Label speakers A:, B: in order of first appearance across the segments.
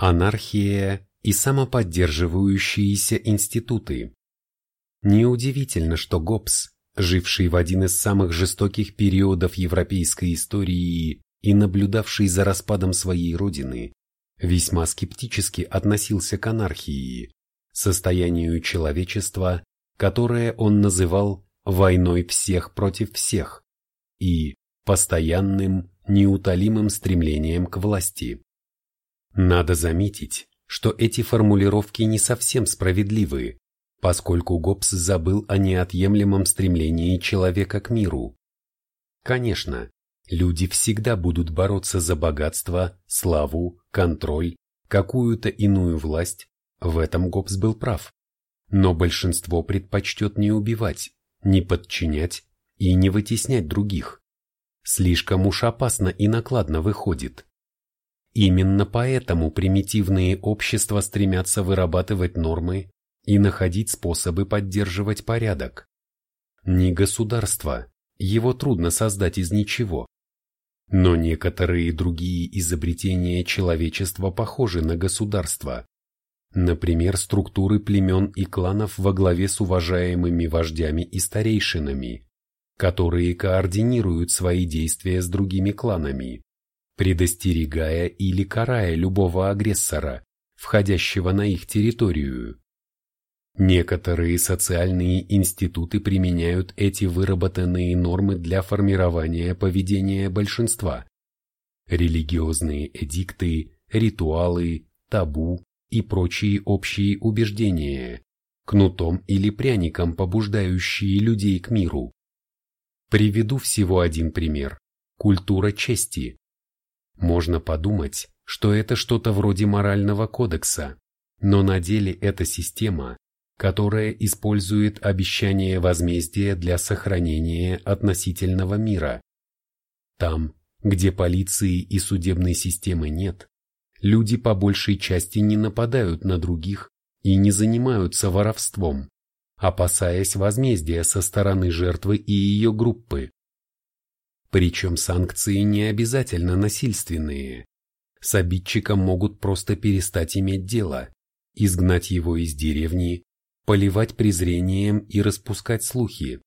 A: анархия и самоподдерживающиеся институты. Неудивительно, что Гоббс, живший в один из самых жестоких периодов европейской истории и наблюдавший за распадом своей родины, весьма скептически относился к анархии, состоянию человечества, которое он называл «войной всех против всех» и постоянным, неутолимым стремлением к власти. Надо заметить, что эти формулировки не совсем справедливы, поскольку Гоббс забыл о неотъемлемом стремлении человека к миру. Конечно, люди всегда будут бороться за богатство, славу, контроль, какую-то иную власть, в этом Гоббс был прав. Но большинство предпочтет не убивать, не подчинять и не вытеснять других. Слишком уж опасно и накладно выходит. Именно поэтому примитивные общества стремятся вырабатывать нормы и находить способы поддерживать порядок. Не государство, его трудно создать из ничего. Но некоторые другие изобретения человечества похожи на государство. Например, структуры племен и кланов во главе с уважаемыми вождями и старейшинами, которые координируют свои действия с другими кланами, предостерегая или карая любого агрессора, входящего на их территорию. Некоторые социальные институты применяют эти выработанные нормы для формирования поведения большинства. Религиозные эдикты, ритуалы, табу и прочие общие убеждения, кнутом или пряником побуждающие людей к миру. Приведу всего один пример – культура чести. Можно подумать, что это что-то вроде морального кодекса, но на деле эта система, которая использует обещание возмездия для сохранения относительного мира. Там, где полиции и судебной системы нет, люди по большей части не нападают на других и не занимаются воровством, опасаясь возмездия со стороны жертвы и ее группы. Причем санкции не обязательно насильственные. С обидчиком могут просто перестать иметь дело, изгнать его из деревни поливать презрением и распускать слухи.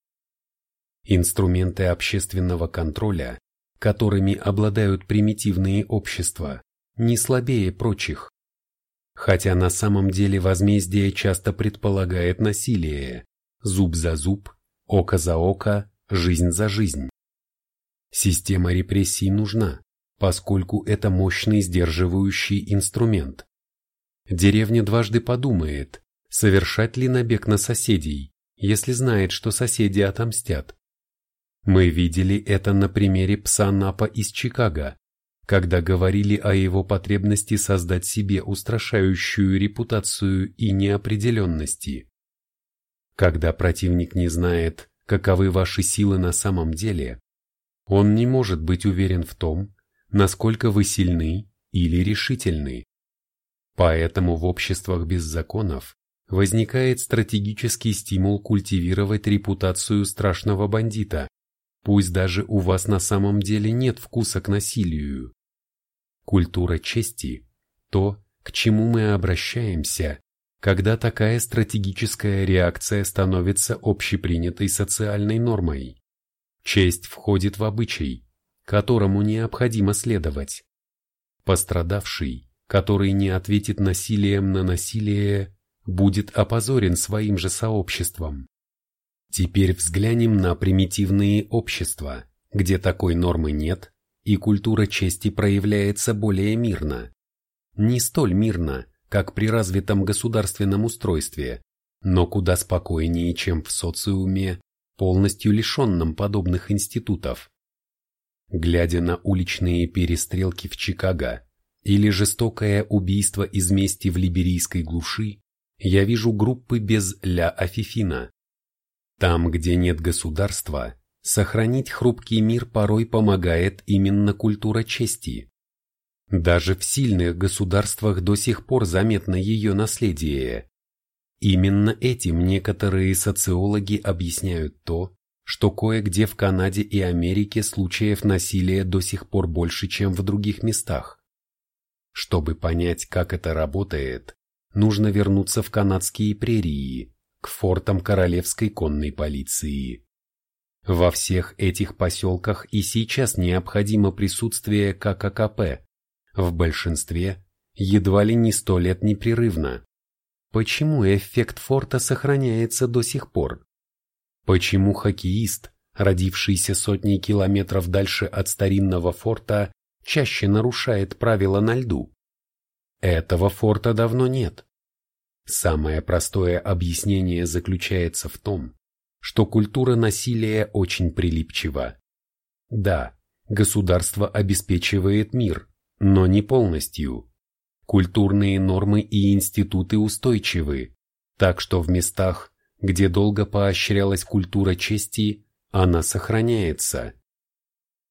A: Инструменты общественного контроля, которыми обладают примитивные общества, не слабее прочих. Хотя на самом деле возмездие часто предполагает насилие, зуб за зуб, око за око, жизнь за жизнь. Система репрессий нужна, поскольку это мощный сдерживающий инструмент. Деревня дважды подумает, совершать ли набег на соседей, если знает, что соседи отомстят. Мы видели это на примере пса Напа из Чикаго, когда говорили о его потребности создать себе устрашающую репутацию и неопределенности. Когда противник не знает, каковы ваши силы на самом деле, он не может быть уверен в том, насколько вы сильны или решительны. Поэтому в обществах без законов возникает стратегический стимул культивировать репутацию страшного бандита, пусть даже у вас на самом деле нет вкуса к насилию. Культура чести – то, к чему мы обращаемся, когда такая стратегическая реакция становится общепринятой социальной нормой. Честь входит в обычай, которому необходимо следовать. Пострадавший, который не ответит насилием на насилие, будет опозорен своим же сообществом. Теперь взглянем на примитивные общества, где такой нормы нет, и культура чести проявляется более мирно. Не столь мирно, как при развитом государственном устройстве, но куда спокойнее, чем в социуме, полностью лишенном подобных институтов. Глядя на уличные перестрелки в Чикаго или жестокое убийство из мести в либерийской глуши, я вижу группы без ля афифина. Там, где нет государства, сохранить хрупкий мир порой помогает именно культура чести. Даже в сильных государствах до сих пор заметно ее наследие. Именно этим некоторые социологи объясняют то, что кое-где в Канаде и Америке случаев насилия до сих пор больше, чем в других местах. Чтобы понять, как это работает, нужно вернуться в канадские прерии, к фортам Королевской конной полиции. Во всех этих поселках и сейчас необходимо присутствие КККП, в большинстве едва ли не сто лет непрерывно. Почему эффект форта сохраняется до сих пор? Почему хоккеист, родившийся сотни километров дальше от старинного форта, чаще нарушает правила на льду? Этого форта давно нет. Самое простое объяснение заключается в том, что культура насилия очень прилипчива. Да, государство обеспечивает мир, но не полностью. Культурные нормы и институты устойчивы, так что в местах, где долго поощрялась культура чести, она сохраняется.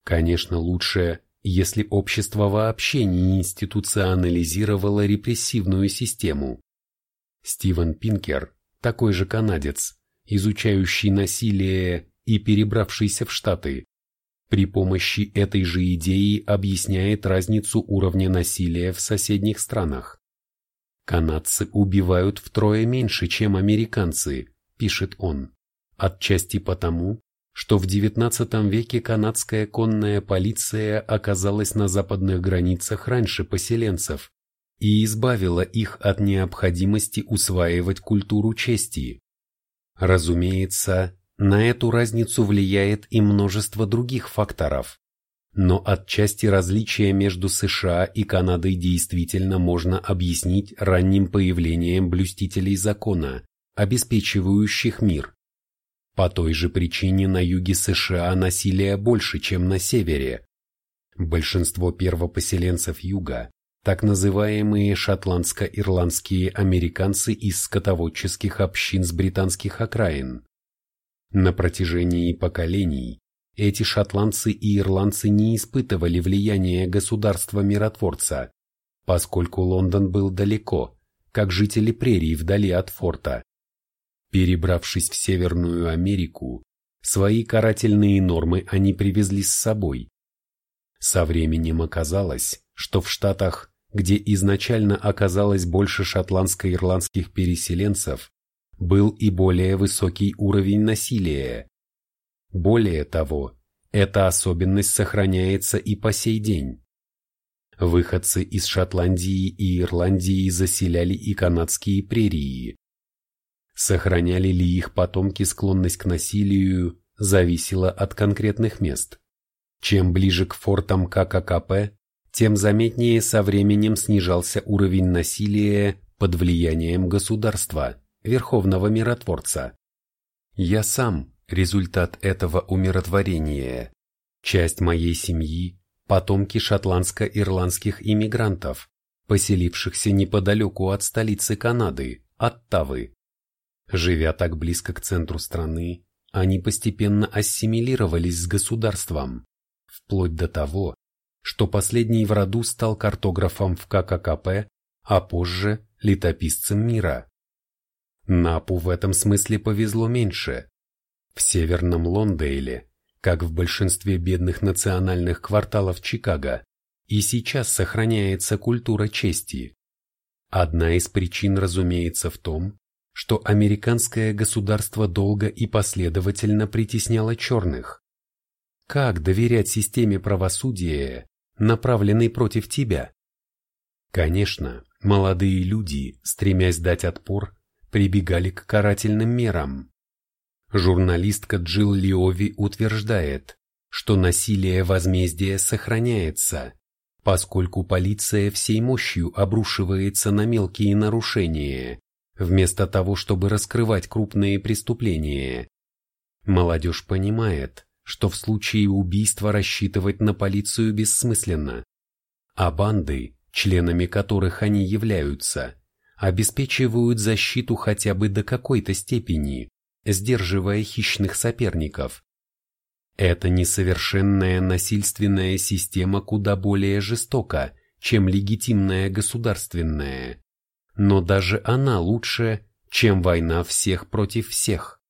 A: Конечно, лучше, если общество вообще не институционализировало репрессивную систему. Стивен Пинкер, такой же канадец, изучающий насилие и перебравшийся в Штаты, при помощи этой же идеи объясняет разницу уровня насилия в соседних странах. Канадцы убивают втрое меньше, чем американцы, пишет он, отчасти потому, что в XIX веке канадская конная полиция оказалась на западных границах раньше поселенцев и избавила их от необходимости усваивать культуру чести. Разумеется, на эту разницу влияет и множество других факторов. Но отчасти различия между США и Канадой действительно можно объяснить ранним появлением блюстителей закона, обеспечивающих мир. По той же причине на юге США насилия больше, чем на севере. Большинство первопоселенцев юга – так называемые шотландско-ирландские американцы из скотоводческих общин с британских окраин. На протяжении поколений эти шотландцы и ирландцы не испытывали влияния государства-миротворца, поскольку Лондон был далеко, как жители прерий вдали от форта. Перебравшись в Северную Америку, свои карательные нормы они привезли с собой. Со временем оказалось, что в Штатах, где изначально оказалось больше шотландско-ирландских переселенцев, был и более высокий уровень насилия. Более того, эта особенность сохраняется и по сей день. Выходцы из Шотландии и Ирландии заселяли и канадские прерии. Сохраняли ли их потомки склонность к насилию, зависело от конкретных мест. Чем ближе к фортам КККП, тем заметнее со временем снижался уровень насилия под влиянием государства верховного миротворца. Я сам – результат этого умиротворения. Часть моей семьи – потомки шотландско-ирландских иммигрантов, поселившихся неподалеку от столицы Канады, Оттавы. Живя так близко к центру страны, они постепенно ассимилировались с государством, вплоть до того, что последний в роду стал картографом в КККП, а позже – летописцем мира. Напу в этом смысле повезло меньше. В северном Лондейле, как в большинстве бедных национальных кварталов Чикаго, и сейчас сохраняется культура чести. Одна из причин, разумеется, в том, что американское государство долго и последовательно притесняло черных. Как доверять системе правосудия, направленной против тебя? Конечно, молодые люди, стремясь дать отпор, прибегали к карательным мерам. Журналистка Джилл Лиови утверждает, что насилие возмездия сохраняется, поскольку полиция всей мощью обрушивается на мелкие нарушения, вместо того, чтобы раскрывать крупные преступления. Молодежь понимает, что в случае убийства рассчитывать на полицию бессмысленно, а банды, членами которых они являются, обеспечивают защиту хотя бы до какой-то степени, сдерживая хищных соперников. Эта несовершенная насильственная система куда более жестока, чем легитимная государственная. Но даже она лучше, чем война всех против всех.